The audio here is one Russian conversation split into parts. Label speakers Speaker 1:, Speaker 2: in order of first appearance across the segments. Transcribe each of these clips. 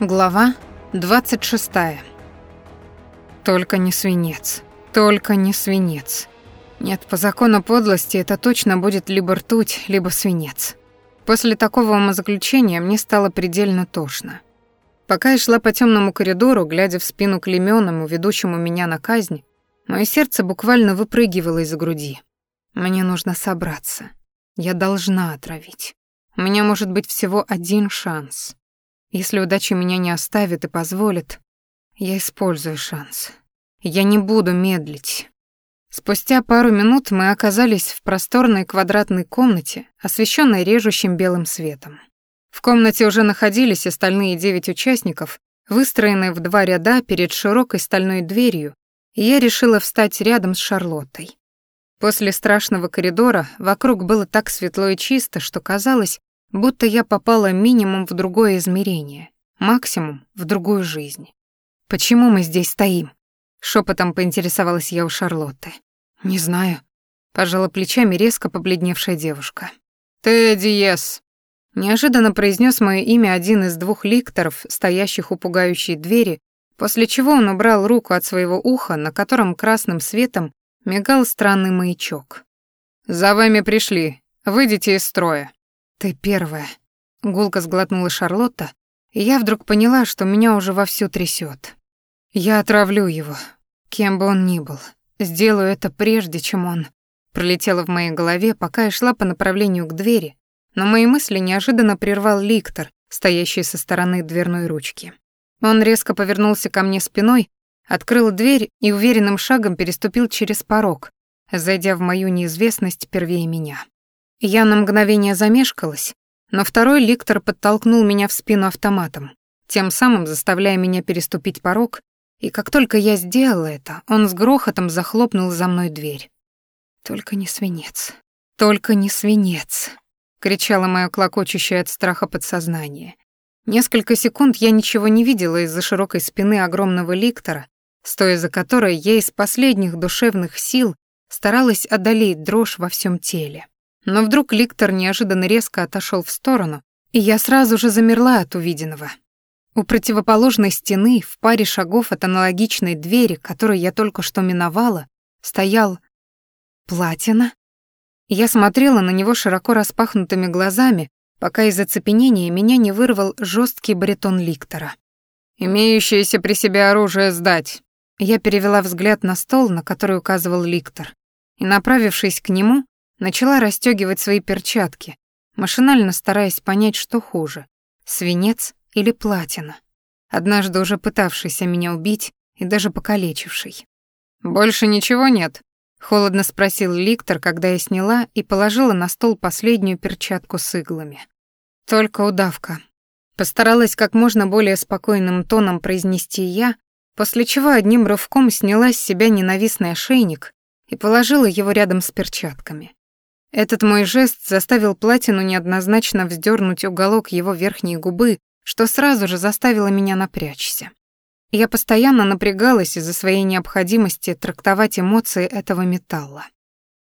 Speaker 1: Глава 26. Только не свинец. Только не свинец. Нет, по закону подлости это точно будет либо ртуть, либо свинец. После такого умозаключения мне стало предельно тошно. Пока я шла по темному коридору, глядя в спину клемёному, ведущему меня на казнь, мое сердце буквально выпрыгивало из груди. Мне нужно собраться. Я должна отравить. У меня может быть всего один шанс. Если удача меня не оставит и позволит, я использую шанс. Я не буду медлить. Спустя пару минут мы оказались в просторной квадратной комнате, освещенной режущим белым светом. В комнате уже находились остальные девять участников, выстроенные в два ряда перед широкой стальной дверью, и я решила встать рядом с Шарлоттой. После страшного коридора вокруг было так светло и чисто, что казалось, Будто я попала минимум в другое измерение, максимум в другую жизнь. «Почему мы здесь стоим?» Шепотом поинтересовалась я у Шарлотты. «Не знаю», — пожала плечами резко побледневшая девушка. «Ты Диес», — неожиданно произнес мое имя один из двух ликторов, стоящих у пугающей двери, после чего он убрал руку от своего уха, на котором красным светом мигал странный маячок. «За вами пришли. Выйдите из строя». «Ты первая», — гулко сглотнула Шарлотта, и я вдруг поняла, что меня уже вовсю трясет. «Я отравлю его, кем бы он ни был. Сделаю это прежде, чем он...» Пролетело в моей голове, пока я шла по направлению к двери, но мои мысли неожиданно прервал Ликтор, стоящий со стороны дверной ручки. Он резко повернулся ко мне спиной, открыл дверь и уверенным шагом переступил через порог, зайдя в мою неизвестность первее меня. Я на мгновение замешкалась, но второй ликтор подтолкнул меня в спину автоматом, тем самым заставляя меня переступить порог, и как только я сделала это, он с грохотом захлопнул за мной дверь. «Только не свинец, только не свинец», — кричало моё клокочущее от страха подсознание. Несколько секунд я ничего не видела из-за широкой спины огромного ликтора, стоя за которой я из последних душевных сил старалась одолеть дрожь во всем теле. Но вдруг Ликтор неожиданно резко отошел в сторону, и я сразу же замерла от увиденного. У противоположной стены, в паре шагов от аналогичной двери, которую я только что миновала, стоял Платина. Я смотрела на него широко распахнутыми глазами, пока из оцепенения меня не вырвал жесткий баритон Ликтора. «Имеющееся при себе оружие сдать». Я перевела взгляд на стол, на который указывал Ликтор, и, направившись к нему, начала расстёгивать свои перчатки, машинально стараясь понять, что хуже — свинец или платина, однажды уже пытавшийся меня убить и даже покалечивший. «Больше ничего нет?» — холодно спросил Ликтор, когда я сняла и положила на стол последнюю перчатку с иглами. «Только удавка». Постаралась как можно более спокойным тоном произнести я, после чего одним рывком сняла с себя ненавистный ошейник и положила его рядом с перчатками. Этот мой жест заставил Платину неоднозначно вздернуть уголок его верхней губы, что сразу же заставило меня напрячься. Я постоянно напрягалась из-за своей необходимости трактовать эмоции этого металла.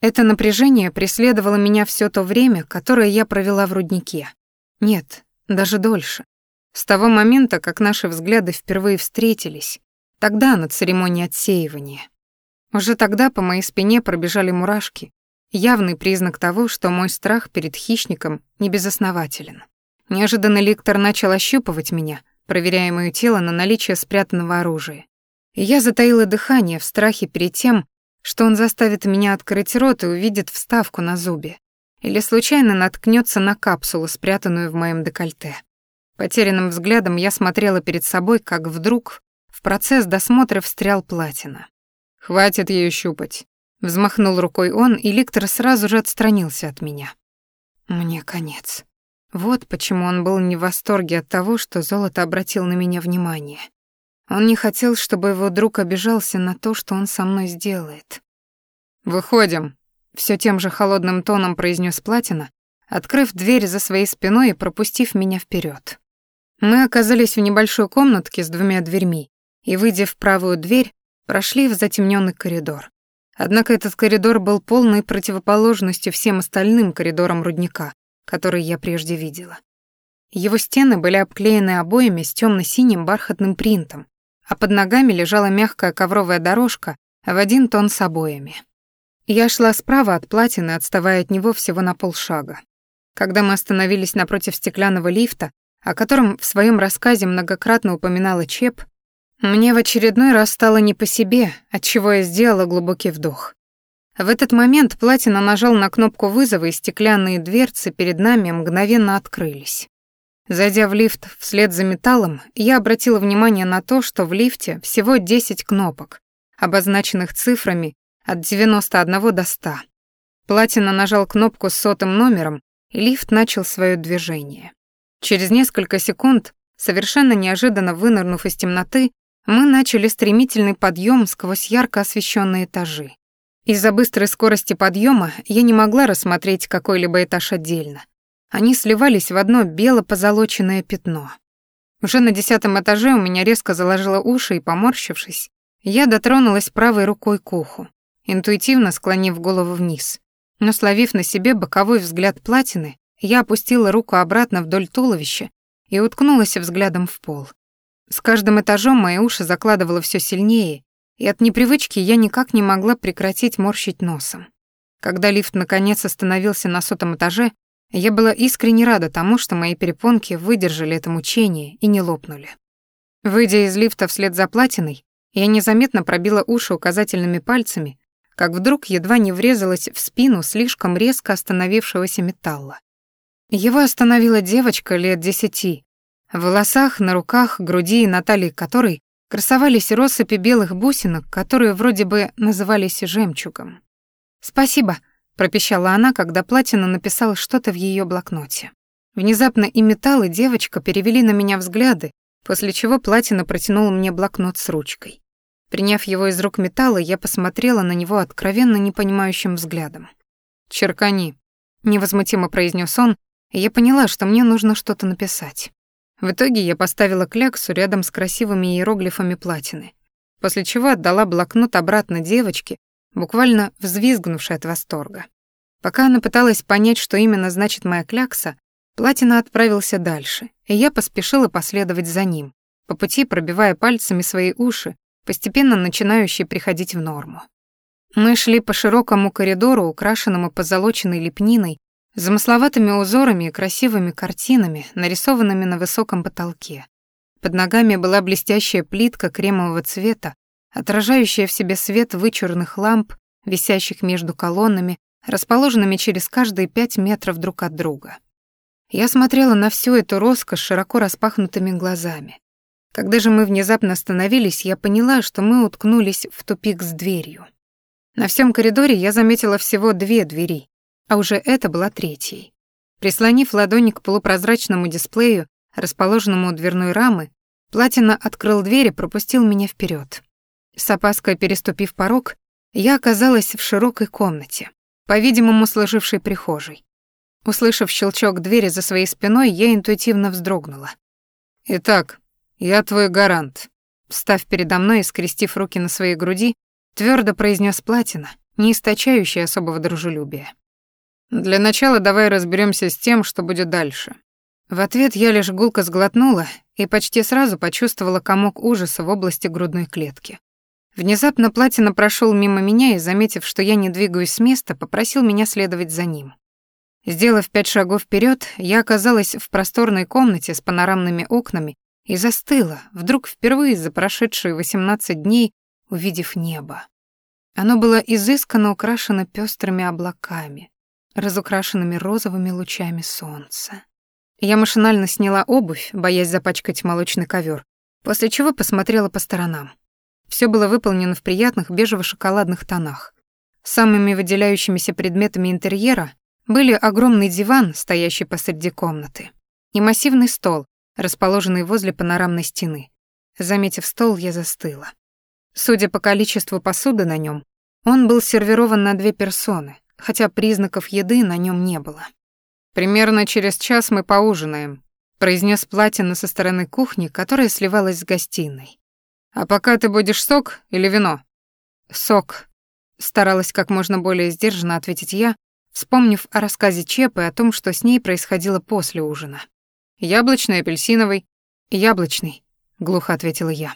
Speaker 1: Это напряжение преследовало меня все то время, которое я провела в руднике. Нет, даже дольше. С того момента, как наши взгляды впервые встретились, тогда на церемонии отсеивания. Уже тогда по моей спине пробежали мурашки, Явный признак того, что мой страх перед хищником не безоснователен. Неожиданно Ликтор начал ощупывать меня, проверяя моё тело на наличие спрятанного оружия. И я затаила дыхание в страхе перед тем, что он заставит меня открыть рот и увидит вставку на зубе. Или случайно наткнется на капсулу, спрятанную в моем декольте. Потерянным взглядом я смотрела перед собой, как вдруг в процесс досмотра встрял платина. «Хватит её щупать. Взмахнул рукой он, и Ликтор сразу же отстранился от меня. Мне конец. Вот почему он был не в восторге от того, что золото обратил на меня внимание. Он не хотел, чтобы его друг обижался на то, что он со мной сделает. «Выходим», — все тем же холодным тоном произнес Платина, открыв дверь за своей спиной и пропустив меня вперед. Мы оказались в небольшой комнатке с двумя дверьми и, выйдя в правую дверь, прошли в затемненный коридор. Однако этот коридор был полной противоположностью всем остальным коридорам рудника, которые я прежде видела. Его стены были обклеены обоями с темно-синим бархатным принтом, а под ногами лежала мягкая ковровая дорожка в один тон с обоями. Я шла справа от платины, отставая от него всего на полшага. Когда мы остановились напротив стеклянного лифта, о котором в своем рассказе многократно упоминала Чеп, мне в очередной раз стало не по себе, отчего я сделала глубокий вдох. В этот момент Платина нажал на кнопку вызова, и стеклянные дверцы перед нами мгновенно открылись. Зайдя в лифт вслед за металлом, я обратила внимание на то, что в лифте всего 10 кнопок, обозначенных цифрами от 91 до 100. Платина нажал кнопку с сотым номером, и лифт начал свое движение. Через несколько секунд, совершенно неожиданно вынырнув из темноты, мы начали стремительный подъем сквозь ярко освещенные этажи. Из-за быстрой скорости подъема я не могла рассмотреть какой-либо этаж отдельно. Они сливались в одно бело-позолоченное пятно. Уже на десятом этаже у меня резко заложило уши и, поморщившись, я дотронулась правой рукой к уху, интуитивно склонив голову вниз. Но словив на себе боковой взгляд платины, я опустила руку обратно вдоль туловища и уткнулась взглядом в пол. С каждым этажом мои уши закладывало все сильнее, и от непривычки я никак не могла прекратить морщить носом. Когда лифт наконец остановился на сотом этаже, я была искренне рада тому, что мои перепонки выдержали это мучение и не лопнули. Выйдя из лифта вслед за платиной, я незаметно пробила уши указательными пальцами, как вдруг едва не врезалась в спину слишком резко остановившегося металла. Его остановила девочка лет десяти, в волосах, на руках, груди и на талии которой красовались россыпи белых бусинок, которые вроде бы назывались жемчугом. «Спасибо», — пропищала она, когда Платина написала что-то в ее блокноте. Внезапно и металл, и девочка перевели на меня взгляды, после чего Платина протянула мне блокнот с ручкой. Приняв его из рук металла, я посмотрела на него откровенно непонимающим взглядом. «Черкани», — невозмутимо произнес он, и я поняла, что мне нужно что-то написать. В итоге я поставила кляксу рядом с красивыми иероглифами платины, после чего отдала блокнот обратно девочке, буквально взвизгнувшей от восторга. Пока она пыталась понять, что именно значит моя клякса, Платина отправился дальше, и я поспешила последовать за ним, по пути пробивая пальцами свои уши, постепенно начинающие приходить в норму. Мы шли по широкому коридору, украшенному позолоченной лепниной замысловатыми узорами и красивыми картинами, нарисованными на высоком потолке. Под ногами была блестящая плитка кремового цвета, отражающая в себе свет вычурных ламп, висящих между колоннами, расположенными через каждые пять метров друг от друга. Я смотрела на всю эту роскошь широко распахнутыми глазами. Когда же мы внезапно остановились, я поняла, что мы уткнулись в тупик с дверью. На всем коридоре я заметила всего две двери, а уже это была третьей. Прислонив ладони к полупрозрачному дисплею, расположенному у дверной рамы, Платина открыл дверь и пропустил меня вперед. С опаской переступив порог, я оказалась в широкой комнате, по-видимому, сложившей прихожей. Услышав щелчок двери за своей спиной, я интуитивно вздрогнула. «Итак, я твой гарант», — встав передо мной и скрестив руки на своей груди, твердо произнес Платина, не источающий особого дружелюбия. Для начала давай разберемся с тем, что будет дальше. В ответ я лишь гулко сглотнула и почти сразу почувствовала комок ужаса в области грудной клетки. Внезапно Платина прошел мимо меня и, заметив, что я не двигаюсь с места, попросил меня следовать за ним. Сделав пять шагов вперед, я оказалась в просторной комнате с панорамными окнами и застыла, вдруг впервые за прошедшие 18 дней, увидев небо. Оно было изысканно украшено пестрыми облаками, разукрашенными розовыми лучами солнца. Я машинально сняла обувь, боясь запачкать молочный ковер, после чего посмотрела по сторонам. Все было выполнено в приятных бежево-шоколадных тонах. Самыми выделяющимися предметами интерьера были огромный диван, стоящий посреди комнаты, и массивный стол, расположенный возле панорамной стены. Заметив стол, я застыла. Судя по количеству посуды на нем, он был сервирован на две персоны, хотя признаков еды на нем не было. «Примерно через час мы поужинаем», — произнес Платина со стороны кухни, которая сливалась с гостиной. «А пока ты будешь сок или вино?» «Сок», — старалась как можно более сдержанно ответить я, вспомнив о рассказе Чепы о том, что с ней происходило после ужина. Яблочный, апельсиновый. Яблочный, глухо ответила я.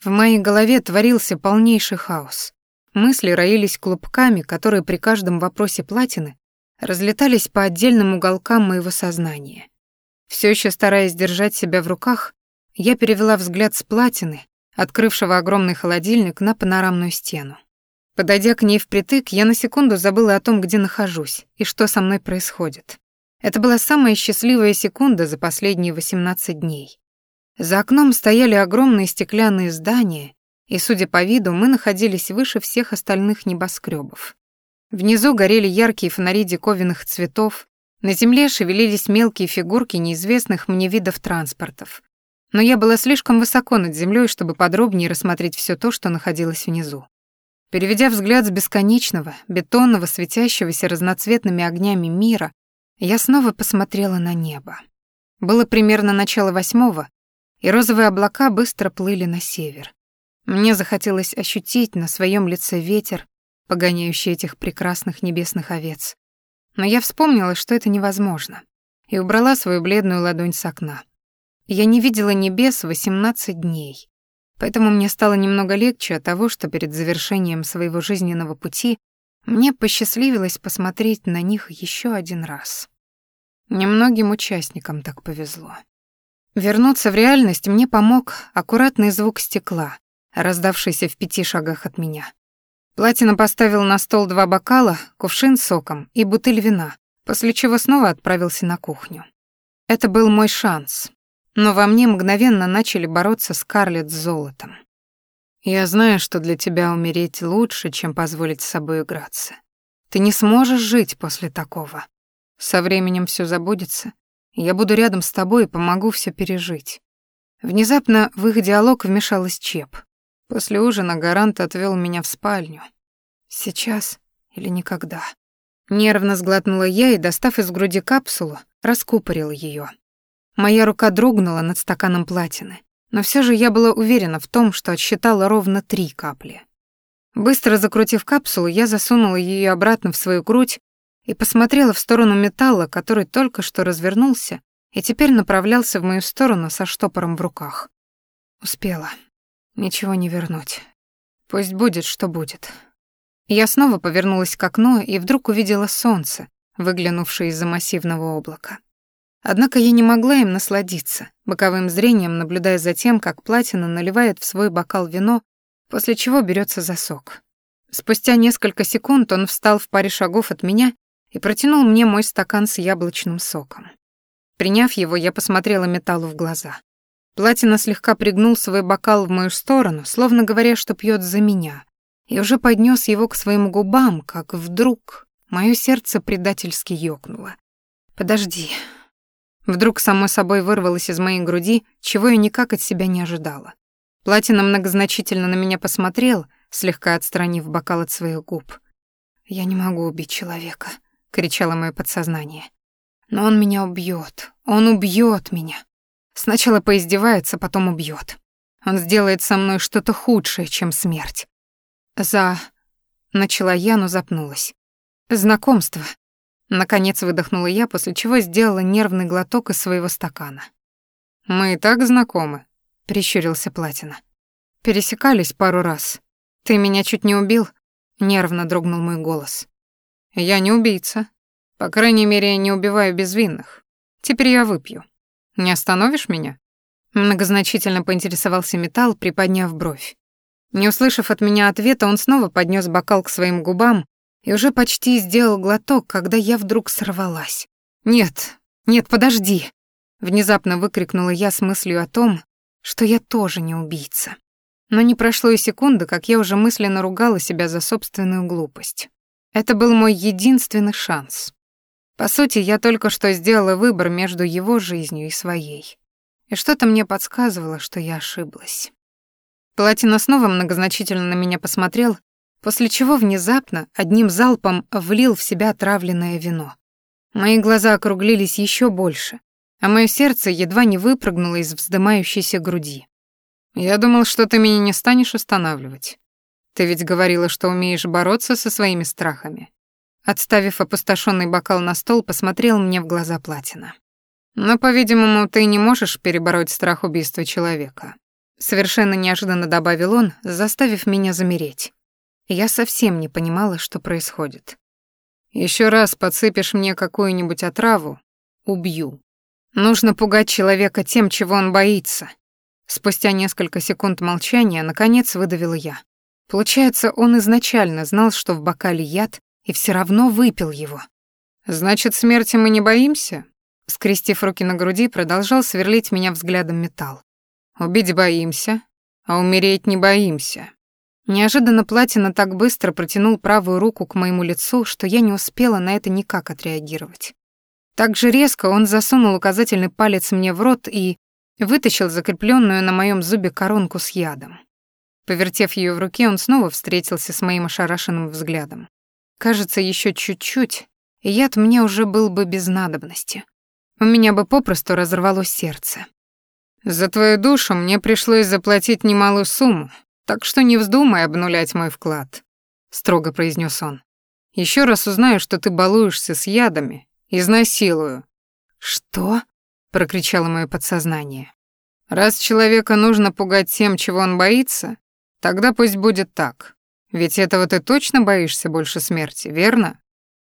Speaker 1: В моей голове творился полнейший хаос. Мысли роились клубками, которые при каждом вопросе платины разлетались по отдельным уголкам моего сознания. Все еще стараясь держать себя в руках, я перевела взгляд с платины, открывшего огромный холодильник, на панорамную стену. Подойдя к ней впритык, я на секунду забыла о том, где нахожусь и что со мной происходит. Это была самая счастливая секунда за последние 18 дней. За окном стояли огромные стеклянные здания, и, судя по виду, мы находились выше всех остальных небоскребов. Внизу горели яркие фонари диковинных цветов, на земле шевелились мелкие фигурки неизвестных мне видов транспортов. Но я была слишком высоко над землей, чтобы подробнее рассмотреть все то, что находилось внизу. Переведя взгляд с бесконечного, бетонного, светящегося разноцветными огнями мира, я снова посмотрела на небо. Было примерно начало восьмого, и розовые облака быстро плыли на север. Мне захотелось ощутить на своем лице ветер, погоняющий этих прекрасных небесных овец. Но я вспомнила, что это невозможно, и убрала свою бледную ладонь с окна. Я не видела небес 18 дней, поэтому мне стало немного легче от того, что перед завершением своего жизненного пути мне посчастливилось посмотреть на них еще один раз. Немногим участникам так повезло. Вернуться в реальность мне помог аккуратный звук стекла, раздавшийся в пяти шагах от меня. Платина поставил на стол два бокала, кувшин с соком и бутыль вина, после чего снова отправился на кухню. Это был мой шанс, но во мне мгновенно начали бороться Скарлетт с золотом. Я знаю, что для тебя умереть лучше, чем позволить с собой играться. Ты не сможешь жить после такого. Со временем все забудется, я буду рядом с тобой и помогу все пережить. Внезапно в их диалог вмешалась Чеп. После ужина Гарант отвел меня в спальню. Сейчас или никогда. Нервно сглотнула я и, достав из груди капсулу, раскупорила ее. Моя рука дрогнула над стаканом платины, но все же я была уверена в том, что отсчитала ровно три капли. Быстро закрутив капсулу, я засунула ее обратно в свою грудь и посмотрела в сторону металла, который только что развернулся и теперь направлялся в мою сторону со штопором в руках. Успела. Ничего не вернуть. Пусть будет, что будет. Я снова повернулась к окну и вдруг увидела солнце, выглянувшее из-за массивного облака. Однако я не могла им насладиться, боковым зрением наблюдая за тем, как платина наливает в свой бокал вино, после чего берется за сок. Спустя несколько секунд он встал в паре шагов от меня и протянул мне мой стакан с яблочным соком. Приняв его, я посмотрела металлу в глаза. Платина слегка пригнул свой бокал в мою сторону, словно говоря, что пьет за меня, и уже поднес его к своим губам, как вдруг мое сердце предательски ёкнуло. «Подожди». Вдруг само собой вырвалось из моей груди, чего я никак от себя не ожидала. Платина многозначительно на меня посмотрел, слегка отстранив бокал от своих губ. «Я не могу убить человека», — кричало мое подсознание. «Но он меня убьет, он убьет меня. Сначала поиздевается, потом убьет. Он сделает со мной что-то худшее, чем смерть». «За...» — начала я, но запнулась. «Знакомство». Наконец выдохнула я, после чего сделала нервный глоток из своего стакана. «Мы и так знакомы», — прищурился Платина. «Пересекались пару раз. Ты меня чуть не убил?» — нервно дрогнул мой голос. Я не убийца. По крайней мере, не убиваю безвинных. Теперь я выпью. Не остановишь меня? Многозначительно поинтересовался металл, приподняв бровь. Не услышав от меня ответа, он снова поднес бокал к своим губам и уже почти сделал глоток, когда я вдруг сорвалась. «Нет, нет, подожди!» Внезапно выкрикнула я с мыслью о том, что я тоже не убийца. Но не прошло и секунды, как я уже мысленно ругала себя за собственную глупость. Это был мой единственный шанс. По сути, я только что сделала выбор между его жизнью и своей. И что-то мне подсказывало, что я ошиблась. Платина снова многозначительно на меня посмотрел, после чего внезапно одним залпом влил в себя отравленное вино. Мои глаза округлились еще больше, а мое сердце едва не выпрыгнуло из вздымающейся груди. «Я думал, что ты меня не станешь останавливать. Ты ведь говорила, что умеешь бороться со своими страхами. Отставив опустошенный бокал на стол, посмотрел мне в глаза Платина. Но, по-видимому, ты не можешь перебороть страх убийства человека. Совершенно неожиданно добавил он, заставив меня замереть. Я совсем не понимала, что происходит. Еще раз подсыпешь мне какую-нибудь отраву — убью. Нужно пугать человека тем, чего он боится. Спустя несколько секунд молчания, наконец, выдавила я. Получается, он изначально знал, что в бокале яд, и все равно выпил его. «Значит, смерти мы не боимся?» Скрестив руки на груди, продолжал сверлить меня взглядом металл. «Убить боимся, а умереть не боимся». Неожиданно Платина так быстро протянул правую руку к моему лицу, что я не успела на это никак отреагировать. Так же резко он засунул указательный палец мне в рот и вытащил закрепленную на моем зубе коронку с ядом. Повертев ее в руке, он снова встретился с моим ошарашенным взглядом. Кажется, еще чуть-чуть, и яд мне уже был бы без надобности. У меня бы попросту разорвалось сердце. «За твою душу мне пришлось заплатить немалую сумму, так что не вздумай обнулять мой вклад», — строго произнес он. Еще раз узнаю, что ты балуешься с ядами, изнасилую». «Что?» — прокричало мое подсознание. «Раз человека нужно пугать тем, чего он боится, тогда пусть будет так. Ведь этого ты точно боишься больше смерти, верно?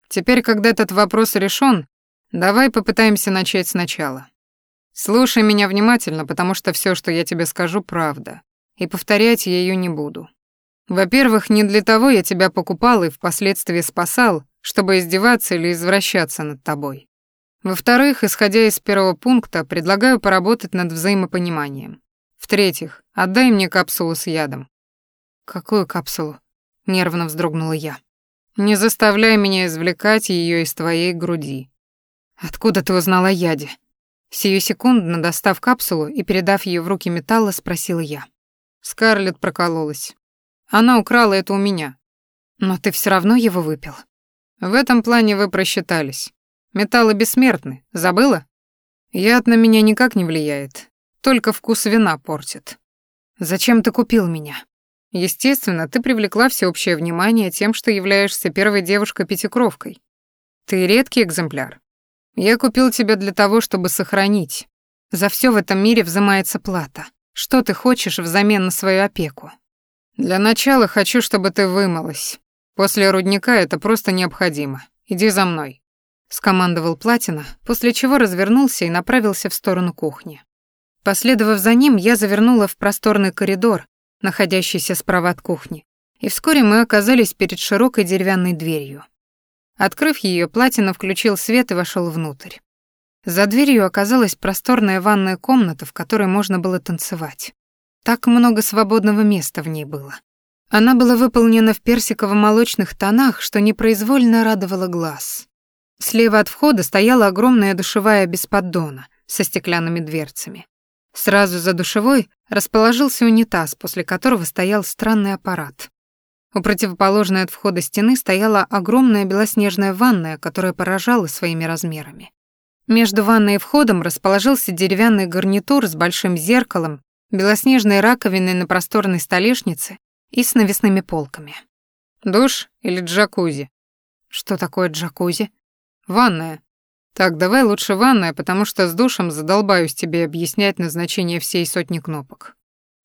Speaker 1: Теперь, когда этот вопрос решен, давай попытаемся начать сначала. Слушай меня внимательно, потому что все, что я тебе скажу, правда, и повторять я ее не буду. Во-первых, не для того я тебя покупал и впоследствии спасал, чтобы издеваться или извращаться над тобой. Во-вторых, исходя из первого пункта, предлагаю поработать над взаимопониманием. В-третьих, отдай мне капсулу с ядом. Какую капсулу? Нервно вздрогнула я. Не заставляй меня извлекать ее из твоей груди. Откуда ты узнала о яде? Сию секундно, достав капсулу и передав ее в руки металла, спросила я. Скарлетт прокололась. Она украла это у меня. Но ты все равно его выпил. В этом плане вы просчитались. Металлы бессмертны, забыла? Яд на меня никак не влияет, только вкус вина портит. Зачем ты купил меня? Естественно, ты привлекла всеобщее внимание тем, что являешься первой девушкой-пятикровкой. Ты редкий экземпляр. Я купил тебя для того, чтобы сохранить. За все в этом мире взимается плата. Что ты хочешь взамен на свою опеку? Для начала хочу, чтобы ты вымылась. После рудника это просто необходимо. Иди за мной скомандовал Платина, после чего развернулся и направился в сторону кухни. Последовав за ним, я завернула в просторный коридор, находящийся справа от кухни, и вскоре мы оказались перед широкой деревянной дверью. Открыв ее, Платина включил свет и вошел внутрь. За дверью оказалась просторная ванная комната, в которой можно было танцевать. Так много свободного места в ней было. Она была выполнена в персиково-молочных тонах, что непроизвольно радовало глаз. Слева от входа стояла огромная душевая без поддона со стеклянными дверцами. Сразу за душевой расположился унитаз, после которого стоял странный аппарат. У противоположной от входа стены стояла огромная белоснежная ванная, которая поражала своими размерами. Между ванной и входом расположился деревянный гарнитур с большим зеркалом, белоснежной раковиной на просторной столешнице и с навесными полками. «Душ или джакузи?» «Что такое джакузи?» Ванная. Так, давай лучше ванная, потому что с душем задолбаюсь тебе объяснять назначение всей сотни кнопок.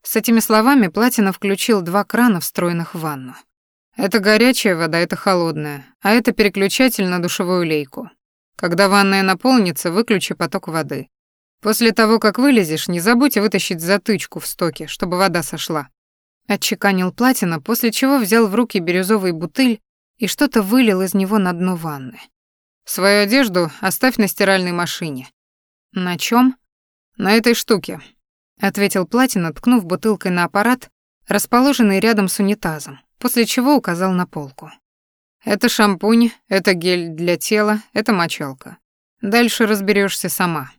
Speaker 1: С этими словами Платина включил два крана, встроенных в ванну. Это горячая вода, это холодная, а это переключатель на душевую лейку. Когда ванная наполнится, выключи поток воды. После того, как вылезешь, не забудь вытащить затычку в стоке, чтобы вода сошла. Отчеканил Платина, после чего взял в руки бирюзовый бутыль и что-то вылил из него на дно ванны. Свою одежду оставь на стиральной машине. На чем? На этой штуке, ответил Платин, ткнув бутылкой на аппарат, расположенный рядом с унитазом, после чего указал на полку. Это шампунь, это гель для тела, это мочалка. Дальше разберешься сама.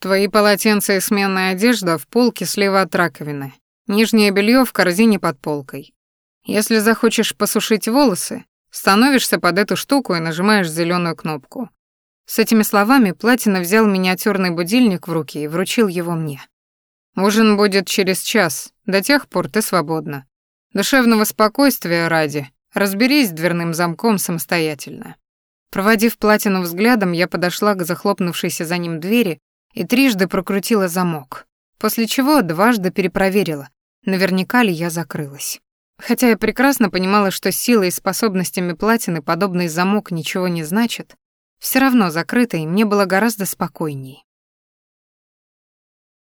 Speaker 1: Твои полотенца и сменная одежда в полке слева от раковины. Нижнее белье в корзине под полкой. Если захочешь посушить волосы, Становишься под эту штуку и нажимаешь зеленую кнопку. С этими словами Платина взял миниатюрный будильник в руки и вручил его мне. Ужин будет через час, до тех пор ты свободна. Душевного спокойствия ради, разберись с дверным замком самостоятельно. Проводив Платину взглядом, я подошла к захлопнувшейся за ним двери и трижды прокрутила замок, после чего дважды перепроверила, наверняка ли я закрылась. Хотя я прекрасно понимала, что силой и способностями платины подобный замок ничего не значит, все равно закрытой мне было гораздо спокойней.